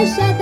i Shut